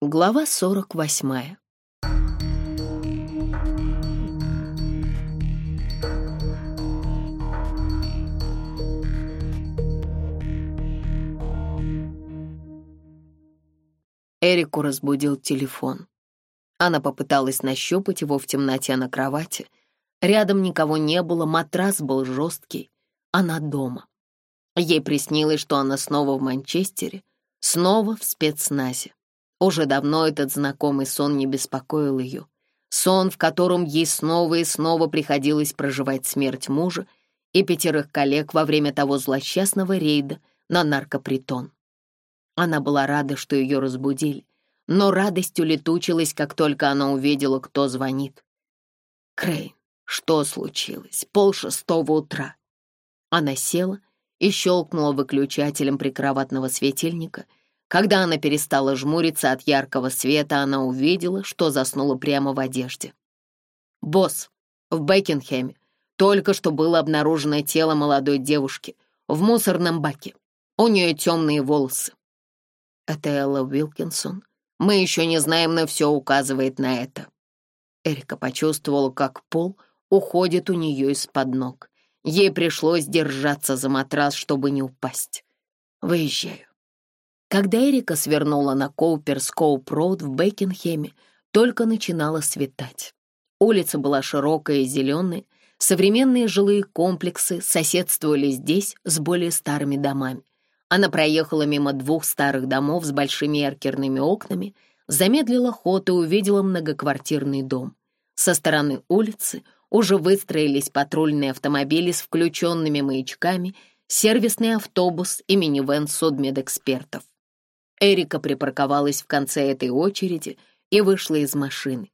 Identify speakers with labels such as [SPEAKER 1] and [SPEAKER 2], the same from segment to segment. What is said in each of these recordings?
[SPEAKER 1] Глава 48 Эрику разбудил телефон. Она попыталась нащупать его в темноте на кровати. Рядом никого не было, матрас был жесткий. Она дома. Ей приснилось, что она снова в Манчестере, снова в спецназе. Уже давно этот знакомый сон не беспокоил ее. Сон, в котором ей снова и снова приходилось проживать смерть мужа и пятерых коллег во время того злосчастного рейда на наркопритон. Она была рада, что ее разбудили, но радость улетучилась, как только она увидела, кто звонит. «Крейн, что случилось? Пол шестого утра». Она села и щелкнула выключателем прикроватного светильника — когда она перестала жмуриться от яркого света, она увидела, что заснула прямо в одежде. «Босс, в Бекингхэме только что было обнаружено тело молодой девушки в мусорном баке. У нее темные волосы». «Это Элла Уилкинсон. Мы еще не знаем, но все указывает на это». Эрика почувствовала, как пол уходит у нее из-под ног. Ей пришлось держаться за матрас, чтобы не упасть. «Выезжаю». Когда Эрика свернула на Коуперс-Коуп-роуд в Бекингеме, только начинало светать. Улица была широкая и зеленая, современные жилые комплексы соседствовали здесь с более старыми домами. Она проехала мимо двух старых домов с большими эркерными окнами, замедлила ход и увидела многоквартирный дом. Со стороны улицы уже выстроились патрульные автомобили с включенными маячками, сервисный автобус и минивэн судмедэкспертов. Эрика припарковалась в конце этой очереди и вышла из машины.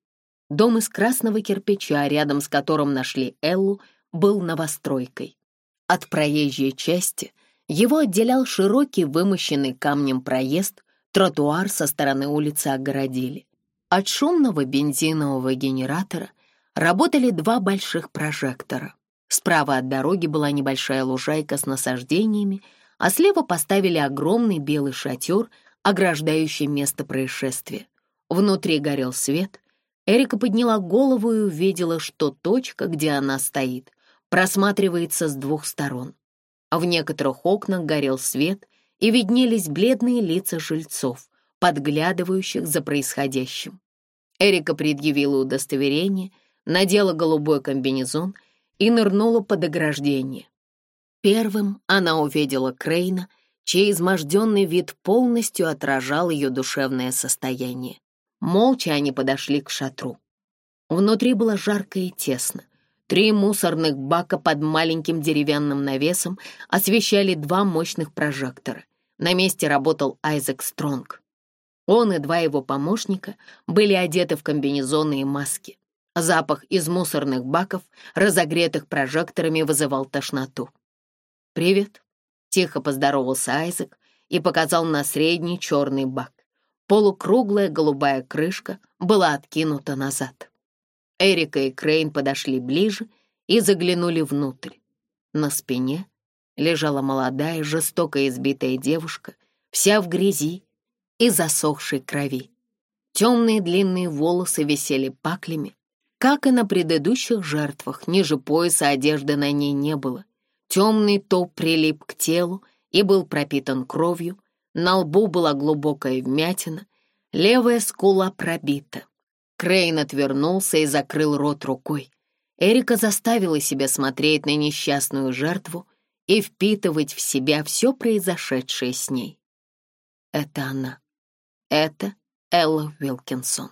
[SPEAKER 1] Дом из красного кирпича, рядом с которым нашли Эллу, был новостройкой. От проезжей части его отделял широкий вымощенный камнем проезд, тротуар со стороны улицы огородили. От шумного бензинового генератора работали два больших прожектора. Справа от дороги была небольшая лужайка с насаждениями, а слева поставили огромный белый шатер — ограждающий место происшествия. Внутри горел свет. Эрика подняла голову и увидела, что точка, где она стоит, просматривается с двух сторон. А в некоторых окнах горел свет, и виднелись бледные лица жильцов, подглядывающих за происходящим. Эрика предъявила удостоверение, надела голубой комбинезон и нырнула под ограждение. Первым она увидела Крейна — чей изможденный вид полностью отражал ее душевное состояние. Молча они подошли к шатру. Внутри было жарко и тесно. Три мусорных бака под маленьким деревянным навесом освещали два мощных прожектора. На месте работал Айзек Стронг. Он и два его помощника были одеты в комбинезоны и маски. Запах из мусорных баков, разогретых прожекторами, вызывал тошноту. «Привет», Тихо поздоровался Айзек и показал на средний черный бак. Полукруглая голубая крышка была откинута назад. Эрика и Крейн подошли ближе и заглянули внутрь. На спине лежала молодая, жестоко избитая девушка, вся в грязи и засохшей крови. Темные длинные волосы висели паклями, как и на предыдущих жертвах, ниже пояса одежды на ней не было. Темный топ прилип к телу и был пропитан кровью, на лбу была глубокая вмятина, левая скула пробита. Крейн отвернулся и закрыл рот рукой. Эрика заставила себя смотреть на несчастную жертву и впитывать в себя все произошедшее с ней. Это она. Это Элла Вилкинсон.